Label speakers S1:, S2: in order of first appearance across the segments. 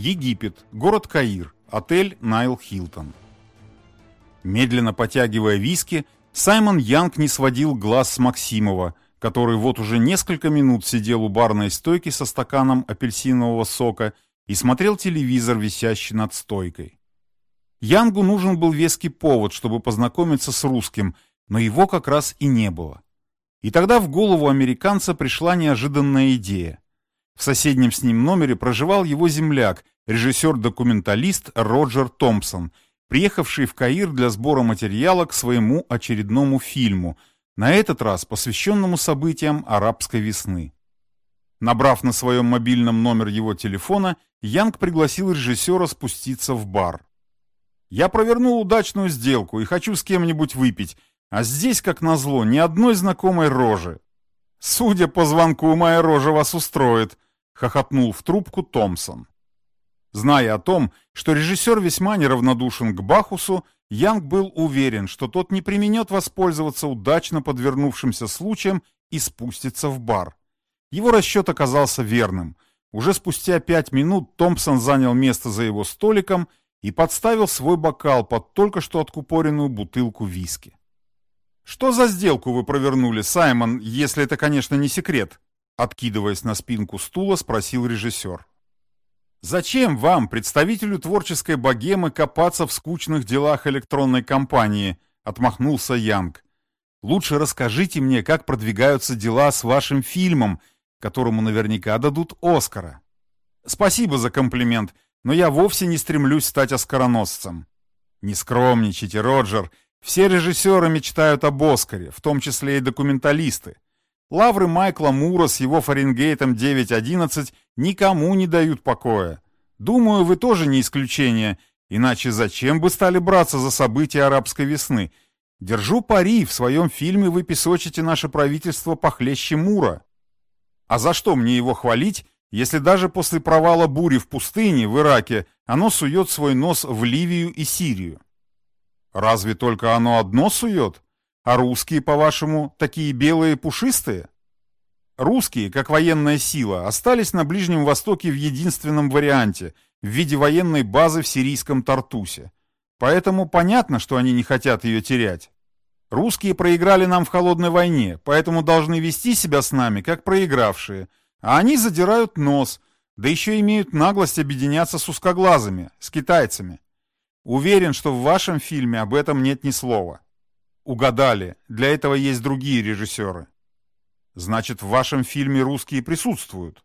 S1: Египет, город Каир, отель Найл Хилтон. Медленно потягивая виски, Саймон Янг не сводил глаз с Максимова, который вот уже несколько минут сидел у барной стойки со стаканом апельсинового сока и смотрел телевизор, висящий над стойкой. Янгу нужен был веский повод, чтобы познакомиться с русским, но его как раз и не было. И тогда в голову американца пришла неожиданная идея. В соседнем с ним номере проживал его земляк, режиссер-документалист Роджер Томпсон, приехавший в Каир для сбора материала к своему очередному фильму, на этот раз посвященному событиям арабской весны. Набрав на своем мобильном номер его телефона, Янг пригласил режиссера спуститься в бар. «Я провернул удачную сделку и хочу с кем-нибудь выпить, а здесь, как назло, ни одной знакомой рожи. Судя по звонку, моя рожа вас устроит», — хохотнул в трубку Томпсон. Зная о том, что режиссер весьма неравнодушен к Бахусу, Янг был уверен, что тот не применет воспользоваться удачно подвернувшимся случаем и спустится в бар. Его расчет оказался верным. Уже спустя пять минут Томпсон занял место за его столиком и подставил свой бокал под только что откупоренную бутылку виски. «Что за сделку вы провернули, Саймон, если это, конечно, не секрет?» Откидываясь на спинку стула, спросил режиссер. Зачем вам, представителю творческой богемы, копаться в скучных делах электронной компании? Отмахнулся Янг. Лучше расскажите мне, как продвигаются дела с вашим фильмом, которому наверняка дадут Оскара. Спасибо за комплимент, но я вовсе не стремлюсь стать оскароносцем. Не скромничайте, Роджер. Все режиссеры мечтают об Оскаре, в том числе и документалисты. Лавры Майкла Мура с его Фаренгейтом 9.11 никому не дают покоя. Думаю, вы тоже не исключение, иначе зачем бы стали браться за события арабской весны? Держу пари, в своем фильме вы песочите наше правительство похлеще Мура. А за что мне его хвалить, если даже после провала бури в пустыне в Ираке оно сует свой нос в Ливию и Сирию? Разве только оно одно сует? А русские, по-вашему, такие белые пушистые? Русские, как военная сила, остались на Ближнем Востоке в единственном варианте, в виде военной базы в сирийском Тартусе. Поэтому понятно, что они не хотят ее терять. Русские проиграли нам в холодной войне, поэтому должны вести себя с нами, как проигравшие. А они задирают нос, да еще имеют наглость объединяться с узкоглазыми, с китайцами. Уверен, что в вашем фильме об этом нет ни слова. Угадали. Для этого есть другие режиссеры. Значит, в вашем фильме русские присутствуют?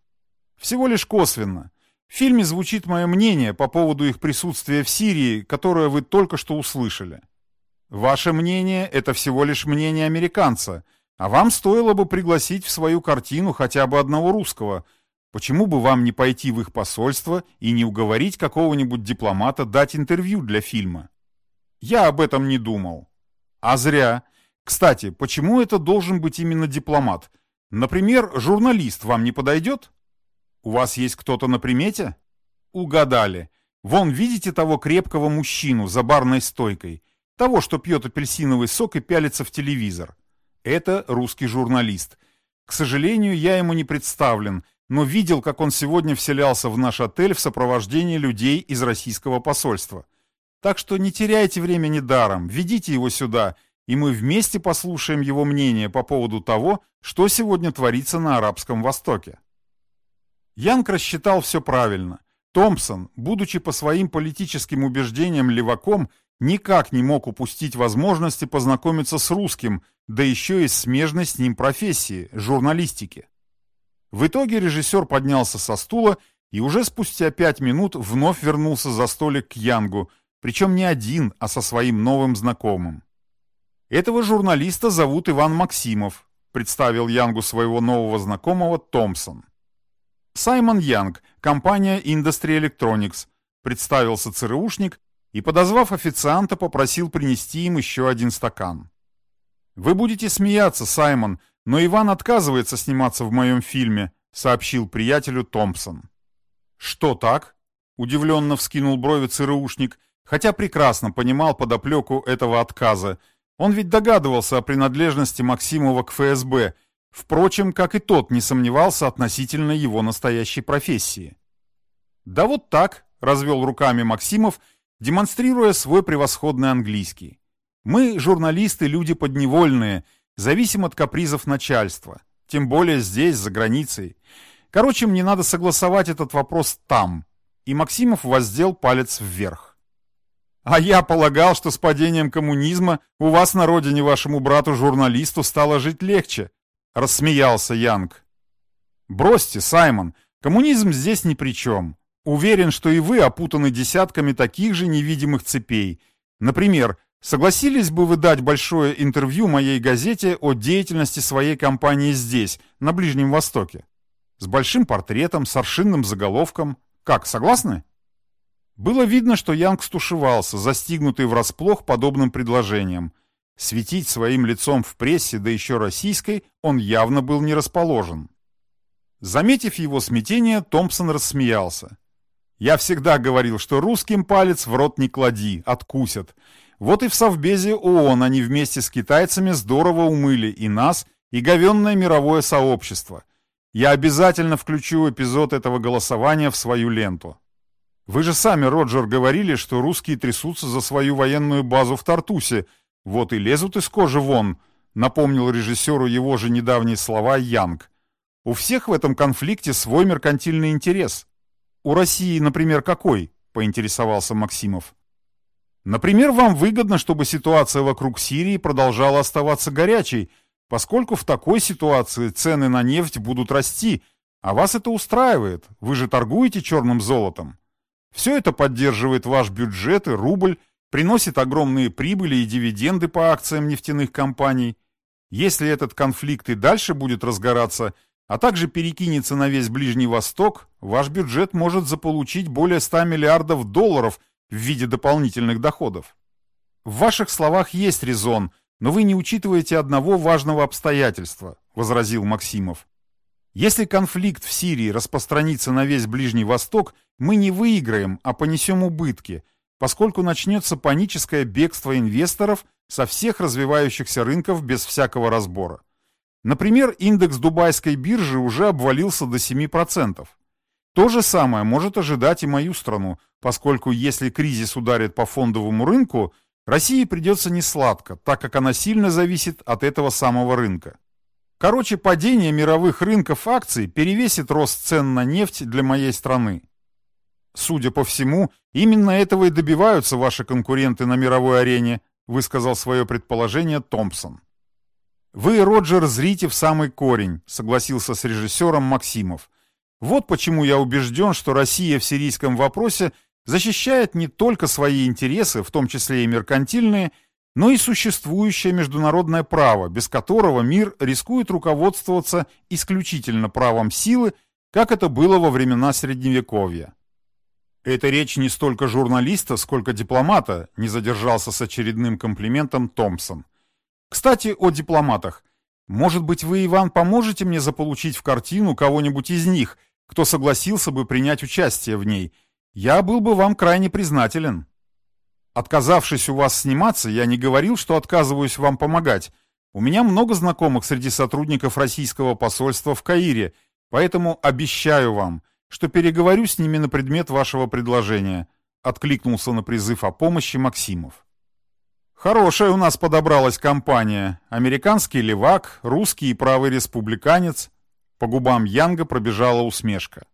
S1: Всего лишь косвенно. В фильме звучит мое мнение по поводу их присутствия в Сирии, которое вы только что услышали. Ваше мнение – это всего лишь мнение американца, а вам стоило бы пригласить в свою картину хотя бы одного русского. Почему бы вам не пойти в их посольство и не уговорить какого-нибудь дипломата дать интервью для фильма? Я об этом не думал. А зря. Кстати, почему это должен быть именно дипломат? Например, журналист вам не подойдет? У вас есть кто-то на примете? Угадали. Вон, видите того крепкого мужчину за барной стойкой? Того, что пьет апельсиновый сок и пялится в телевизор. Это русский журналист. К сожалению, я ему не представлен, но видел, как он сегодня вселялся в наш отель в сопровождении людей из российского посольства. Так что не теряйте времени даром, ведите его сюда, и мы вместе послушаем его мнение по поводу того, что сегодня творится на Арабском Востоке. Янг рассчитал все правильно. Томпсон, будучи по своим политическим убеждениям леваком, никак не мог упустить возможности познакомиться с русским, да еще и смежной с ним профессии – журналистики. В итоге режиссер поднялся со стула и уже спустя пять минут вновь вернулся за столик к Янгу – причем не один, а со своим новым знакомым. Этого журналиста зовут Иван Максимов, представил Янгу своего нового знакомого Томпсон. Саймон Янг, компания Industry Electronics, представился ЦРУшник и, подозвав официанта, попросил принести им еще один стакан. «Вы будете смеяться, Саймон, но Иван отказывается сниматься в моем фильме», сообщил приятелю Томпсон. «Что так?» — удивленно вскинул брови ЦРУшник хотя прекрасно понимал подоплеку этого отказа. Он ведь догадывался о принадлежности Максимова к ФСБ, впрочем, как и тот не сомневался относительно его настоящей профессии. Да вот так, развел руками Максимов, демонстрируя свой превосходный английский. Мы, журналисты, люди подневольные, зависим от капризов начальства. Тем более здесь, за границей. Короче, мне надо согласовать этот вопрос там. И Максимов воздел палец вверх. А я полагал, что с падением коммунизма у вас на родине вашему брату-журналисту стало жить легче. Рассмеялся Янг. Бросьте, Саймон, коммунизм здесь ни при чем. Уверен, что и вы опутаны десятками таких же невидимых цепей. Например, согласились бы вы дать большое интервью моей газете о деятельности своей компании здесь, на Ближнем Востоке? С большим портретом, с аршинным заголовком. Как, согласны? Было видно, что Янг стушевался, застигнутый врасплох подобным предложением. Светить своим лицом в прессе, да еще российской, он явно был не расположен. Заметив его смятение, Томпсон рассмеялся. Я всегда говорил, что русским палец в рот не клади, откусят. Вот и в Совбезе ООН они вместе с китайцами здорово умыли и нас, и говенное мировое сообщество. Я обязательно включу эпизод этого голосования в свою ленту. Вы же сами, Роджер, говорили, что русские трясутся за свою военную базу в Тартусе. Вот и лезут из кожи вон, напомнил режиссеру его же недавние слова Янг. У всех в этом конфликте свой меркантильный интерес. «У России, например, какой?» – поинтересовался Максимов. «Например, вам выгодно, чтобы ситуация вокруг Сирии продолжала оставаться горячей, поскольку в такой ситуации цены на нефть будут расти, а вас это устраивает, вы же торгуете черным золотом. Все это поддерживает ваш бюджет и рубль, приносит огромные прибыли и дивиденды по акциям нефтяных компаний. Если этот конфликт и дальше будет разгораться – а также перекинется на весь Ближний Восток, ваш бюджет может заполучить более 100 миллиардов долларов в виде дополнительных доходов. В ваших словах есть резон, но вы не учитываете одного важного обстоятельства, возразил Максимов. Если конфликт в Сирии распространится на весь Ближний Восток, мы не выиграем, а понесем убытки, поскольку начнется паническое бегство инвесторов со всех развивающихся рынков без всякого разбора. Например, индекс дубайской биржи уже обвалился до 7%. То же самое может ожидать и мою страну, поскольку если кризис ударит по фондовому рынку, России придется несладко, так как она сильно зависит от этого самого рынка. Короче, падение мировых рынков акций перевесит рост цен на нефть для моей страны. Судя по всему, именно этого и добиваются ваши конкуренты на мировой арене, высказал свое предположение Томпсон. «Вы, Роджер, зрите в самый корень», — согласился с режиссером Максимов. «Вот почему я убежден, что Россия в сирийском вопросе защищает не только свои интересы, в том числе и меркантильные, но и существующее международное право, без которого мир рискует руководствоваться исключительно правом силы, как это было во времена Средневековья. Это речь не столько журналиста, сколько дипломата, не задержался с очередным комплиментом Томпсон. Кстати, о дипломатах. Может быть, вы, Иван, поможете мне заполучить в картину кого-нибудь из них, кто согласился бы принять участие в ней? Я был бы вам крайне признателен. Отказавшись у вас сниматься, я не говорил, что отказываюсь вам помогать. У меня много знакомых среди сотрудников российского посольства в Каире, поэтому обещаю вам, что переговорю с ними на предмет вашего предложения», — откликнулся на призыв о помощи Максимов. Хорошая у нас подобралась компания. Американский левак, русский и правый республиканец. По губам Янга пробежала усмешка.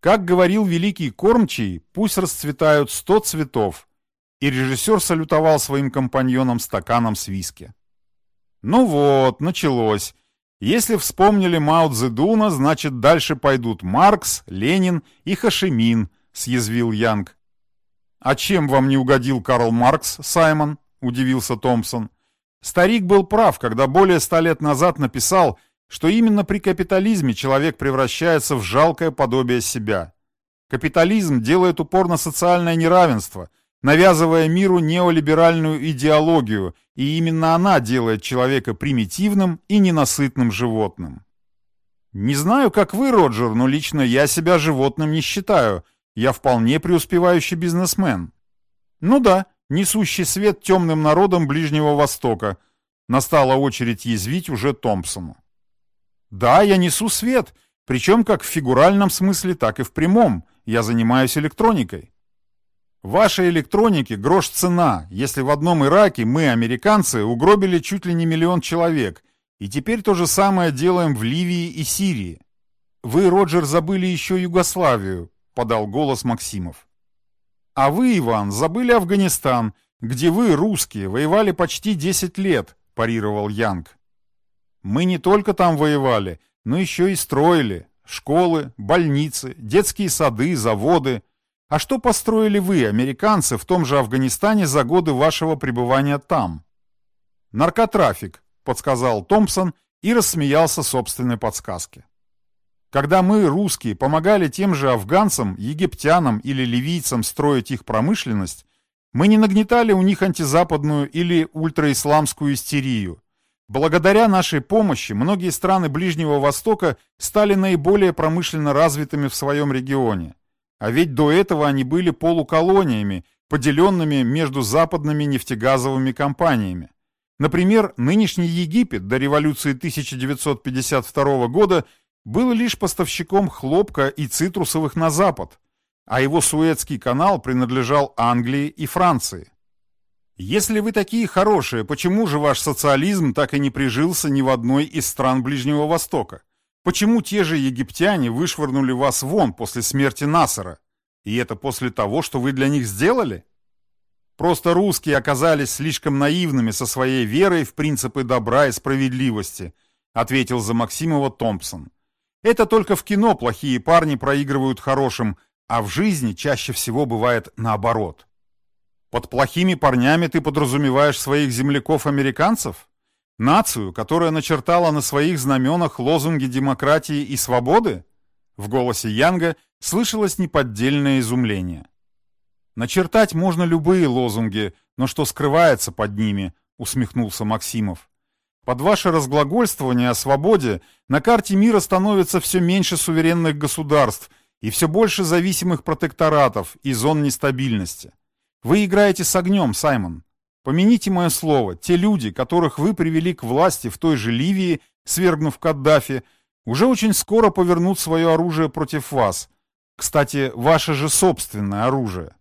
S1: Как говорил великий кормчий, пусть расцветают сто цветов. И режиссер салютовал своим компаньонам стаканом с виски. Ну вот, началось. Если вспомнили Мао Цзэдуна, значит дальше пойдут Маркс, Ленин и Хашимин, съязвил Янг. А чем вам не угодил Карл Маркс, Саймон? удивился Томпсон. Старик был прав, когда более ста лет назад написал, что именно при капитализме человек превращается в жалкое подобие себя. Капитализм делает упор на социальное неравенство, навязывая миру неолиберальную идеологию, и именно она делает человека примитивным и ненасытным животным. Не знаю, как вы, Роджер, но лично я себя животным не считаю. Я вполне преуспевающий бизнесмен. Ну да, несущий свет темным народам Ближнего Востока. Настала очередь язвить уже Томпсону. «Да, я несу свет, Причем как в фигуральном смысле, так и в прямом. Я занимаюсь электроникой. Вашей электронике грош цена, если в одном Ираке мы, американцы, угробили чуть ли не миллион человек, и теперь то же самое делаем в Ливии и Сирии. Вы, Роджер, забыли еще Югославию, подал голос Максимов. А вы, Иван, забыли Афганистан, где вы, русские, воевали почти 10 лет, парировал Янг. Мы не только там воевали, но еще и строили. Школы, больницы, детские сады, заводы. А что построили вы, американцы, в том же Афганистане за годы вашего пребывания там? Наркотрафик, подсказал Томпсон и рассмеялся собственной подсказке. Когда мы, русские, помогали тем же афганцам, египтянам или ливийцам строить их промышленность, мы не нагнетали у них антизападную или ультраисламскую истерию. Благодаря нашей помощи многие страны Ближнего Востока стали наиболее промышленно развитыми в своем регионе. А ведь до этого они были полуколониями, поделенными между западными нефтегазовыми компаниями. Например, нынешний Египет до революции 1952 года был лишь поставщиком хлопка и цитрусовых на Запад, а его Суэцкий канал принадлежал Англии и Франции. Если вы такие хорошие, почему же ваш социализм так и не прижился ни в одной из стран Ближнего Востока? Почему те же египтяне вышвырнули вас вон после смерти Насара? И это после того, что вы для них сделали? Просто русские оказались слишком наивными со своей верой в принципы добра и справедливости, ответил за Максимова Томпсон. Это только в кино плохие парни проигрывают хорошим, а в жизни чаще всего бывает наоборот. Под плохими парнями ты подразумеваешь своих земляков-американцев? Нацию, которая начертала на своих знаменах лозунги демократии и свободы? В голосе Янга слышалось неподдельное изумление. Начертать можно любые лозунги, но что скрывается под ними, усмехнулся Максимов. Под ваше разглагольствование о свободе на карте мира становится все меньше суверенных государств и все больше зависимых протекторатов и зон нестабильности. Вы играете с огнем, Саймон. Помяните мое слово, те люди, которых вы привели к власти в той же Ливии, свергнув Каддафи, уже очень скоро повернут свое оружие против вас. Кстати, ваше же собственное оружие.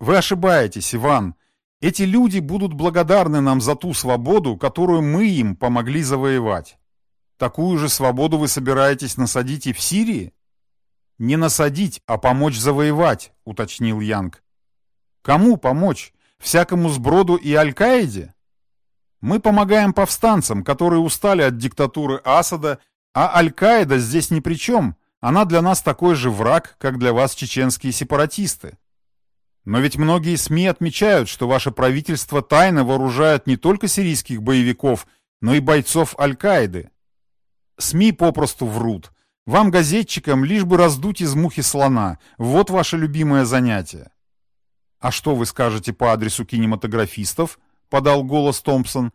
S1: Вы ошибаетесь, Иван. Эти люди будут благодарны нам за ту свободу, которую мы им помогли завоевать. Такую же свободу вы собираетесь насадить и в Сирии? Не насадить, а помочь завоевать, уточнил Янг. Кому помочь? Всякому сброду и Аль-Каиде? Мы помогаем повстанцам, которые устали от диктатуры Асада, а Аль-Каида здесь ни при чем. Она для нас такой же враг, как для вас чеченские сепаратисты. Но ведь многие СМИ отмечают, что ваше правительство тайно вооружает не только сирийских боевиков, но и бойцов Аль-Каиды. СМИ попросту врут. Вам, газетчикам, лишь бы раздуть из мухи слона. Вот ваше любимое занятие. «А что вы скажете по адресу кинематографистов?» — подал голос Томпсон.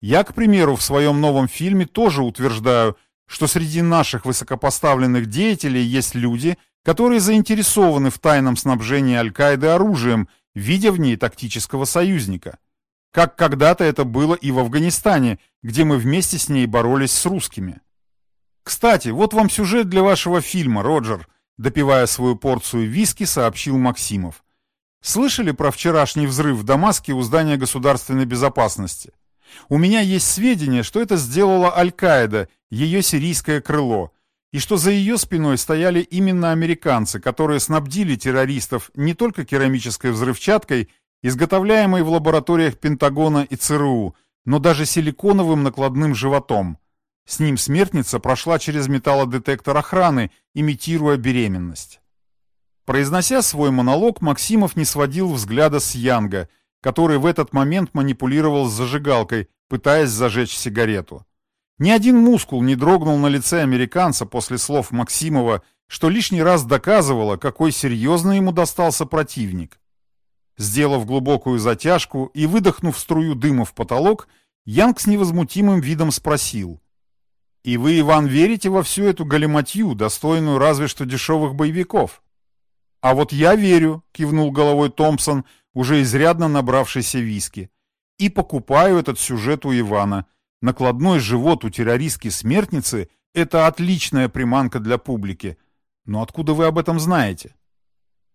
S1: «Я, к примеру, в своем новом фильме тоже утверждаю, что среди наших высокопоставленных деятелей есть люди, которые заинтересованы в тайном снабжении Аль-Каиды оружием, видя в ней тактического союзника. Как когда-то это было и в Афганистане, где мы вместе с ней боролись с русскими. Кстати, вот вам сюжет для вашего фильма, Роджер, допивая свою порцию виски, сообщил Максимов. Слышали про вчерашний взрыв в Дамаске у здания государственной безопасности? У меня есть сведения, что это сделала Аль-Каида, ее сирийское крыло, и что за ее спиной стояли именно американцы, которые снабдили террористов не только керамической взрывчаткой, изготовляемой в лабораториях Пентагона и ЦРУ, но даже силиконовым накладным животом. С ним смертница прошла через металлодетектор охраны, имитируя беременность. Произнося свой монолог, Максимов не сводил взгляда с Янга, который в этот момент манипулировал с зажигалкой, пытаясь зажечь сигарету. Ни один мускул не дрогнул на лице американца после слов Максимова, что лишний раз доказывало, какой серьезный ему достался противник. Сделав глубокую затяжку и выдохнув струю дыма в потолок, Янг с невозмутимым видом спросил. «И вы, Иван, верите во всю эту галиматью, достойную разве что дешевых боевиков?» «А вот я верю», — кивнул головой Томпсон, уже изрядно набравшийся виски. «И покупаю этот сюжет у Ивана. Накладной живот у террористки-смертницы Это отличная приманка для публики. Но откуда вы об этом знаете?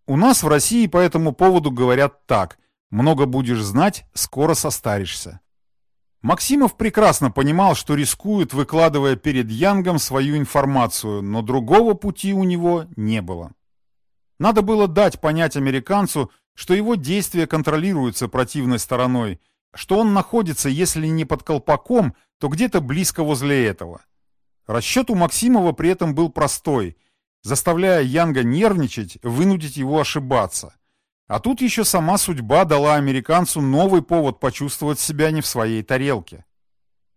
S1: У нас в России по этому поводу говорят так. Много будешь знать, скоро состаришься. Максимов прекрасно понимал, что рискует, выкладывая перед Янгом свою информацию, но другого пути у него не было. Надо было дать понять американцу, что его действия контролируются противной стороной, что он находится, если не под колпаком, то где-то близко возле этого. Расчет у Максимова при этом был простой, заставляя Янга нервничать, вынудить его ошибаться. А тут еще сама судьба дала американцу новый повод почувствовать себя не в своей тарелке.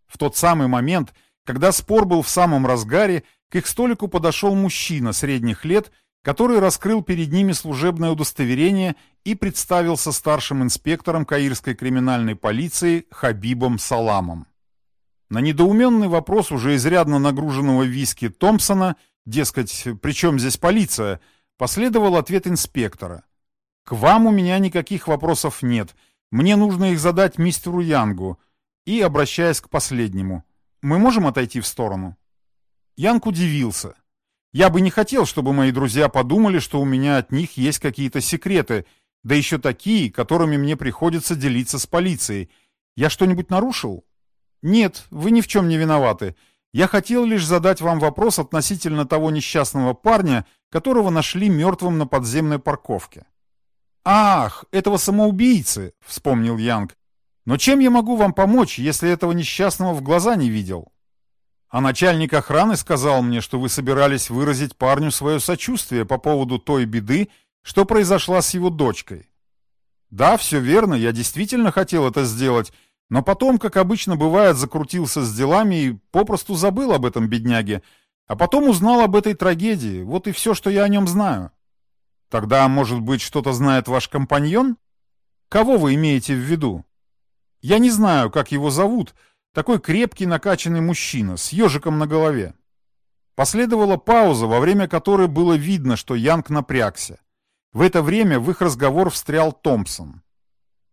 S1: В тот самый момент, когда спор был в самом разгаре, к их столику подошел мужчина средних лет, который раскрыл перед ними служебное удостоверение и представился старшим инспектором Каирской криминальной полиции Хабибом Саламом. На недоуменный вопрос уже изрядно нагруженного виски Томпсона, дескать, при чем здесь полиция, последовал ответ инспектора. «К вам у меня никаких вопросов нет. Мне нужно их задать мистеру Янгу». И, обращаясь к последнему, «Мы можем отойти в сторону?» Янг удивился. «Я бы не хотел, чтобы мои друзья подумали, что у меня от них есть какие-то секреты, да еще такие, которыми мне приходится делиться с полицией. Я что-нибудь нарушил?» «Нет, вы ни в чем не виноваты. Я хотел лишь задать вам вопрос относительно того несчастного парня, которого нашли мертвым на подземной парковке». «Ах, этого самоубийцы!» — вспомнил Янг. «Но чем я могу вам помочь, если этого несчастного в глаза не видел?» «А начальник охраны сказал мне, что вы собирались выразить парню свое сочувствие по поводу той беды, что произошла с его дочкой». «Да, все верно, я действительно хотел это сделать, но потом, как обычно бывает, закрутился с делами и попросту забыл об этом бедняге. А потом узнал об этой трагедии. Вот и все, что я о нем знаю. Тогда, может быть, что-то знает ваш компаньон? Кого вы имеете в виду? Я не знаю, как его зовут. Такой крепкий, накачанный мужчина, с ежиком на голове. Последовала пауза, во время которой было видно, что Янг напрягся. В это время в их разговор встрял Томпсон.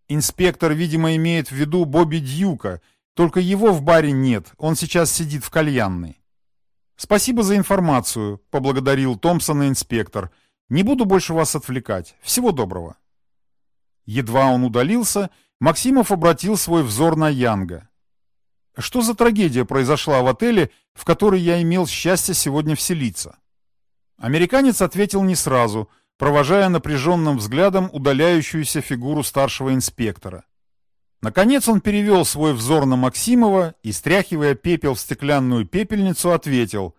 S1: Инспектор, видимо, имеет в виду Бобби Дьюка, только его в баре нет, он сейчас сидит в кальянной. «Спасибо за информацию», — поблагодарил Томпсона инспектор. «Не буду больше вас отвлекать. Всего доброго». Едва он удалился, Максимов обратил свой взор на Янга. «Что за трагедия произошла в отеле, в который я имел счастье сегодня вселиться?» Американец ответил не сразу — провожая напряженным взглядом удаляющуюся фигуру старшего инспектора. Наконец он перевел свой взор на Максимова и, стряхивая пепел в стеклянную пепельницу, ответил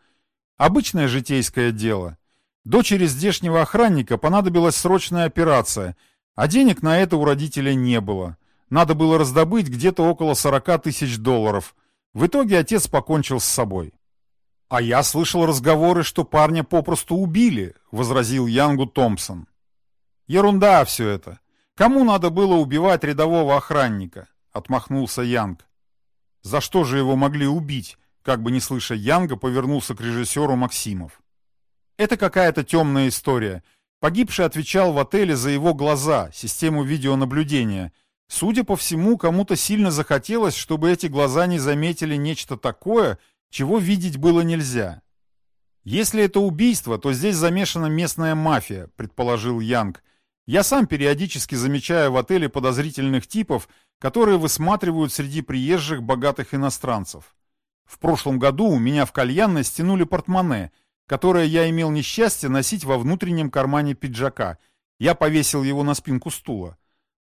S1: «Обычное житейское дело. Дочери здешнего охранника понадобилась срочная операция, а денег на это у родителя не было. Надо было раздобыть где-то около 40 тысяч долларов. В итоге отец покончил с собой. «А я слышал разговоры, что парня попросту убили», — возразил Янгу Томпсон. «Ерунда все это. Кому надо было убивать рядового охранника?» — отмахнулся Янг. «За что же его могли убить?» Как бы не слыша Янга, повернулся к режиссеру Максимов. «Это какая-то темная история. Погибший отвечал в отеле за его глаза, систему видеонаблюдения. Судя по всему, кому-то сильно захотелось, чтобы эти глаза не заметили нечто такое, чего видеть было нельзя. Если это убийство, то здесь замешана местная мафия, предположил Янг. Я сам периодически замечаю в отеле подозрительных типов, которые высматривают среди приезжих богатых иностранцев. В прошлом году у меня в кальянной стянули портмоне, которое я имел несчастье носить во внутреннем кармане пиджака. Я повесил его на спинку стула.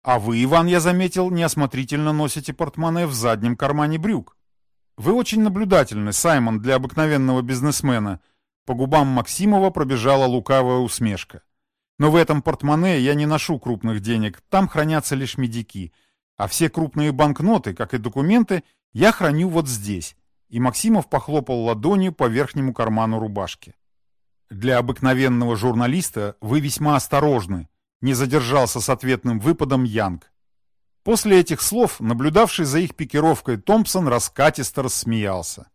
S1: А вы, Иван, я заметил, неосмотрительно носите портмоне в заднем кармане брюк. «Вы очень наблюдательны, Саймон, для обыкновенного бизнесмена». По губам Максимова пробежала лукавая усмешка. «Но в этом портмоне я не ношу крупных денег, там хранятся лишь медики. А все крупные банкноты, как и документы, я храню вот здесь». И Максимов похлопал ладонью по верхнему карману рубашки. «Для обыкновенного журналиста вы весьма осторожны», не задержался с ответным выпадом Янг. После этих слов, наблюдавший за их пикировкой Томпсон раскатисто рассмеялся.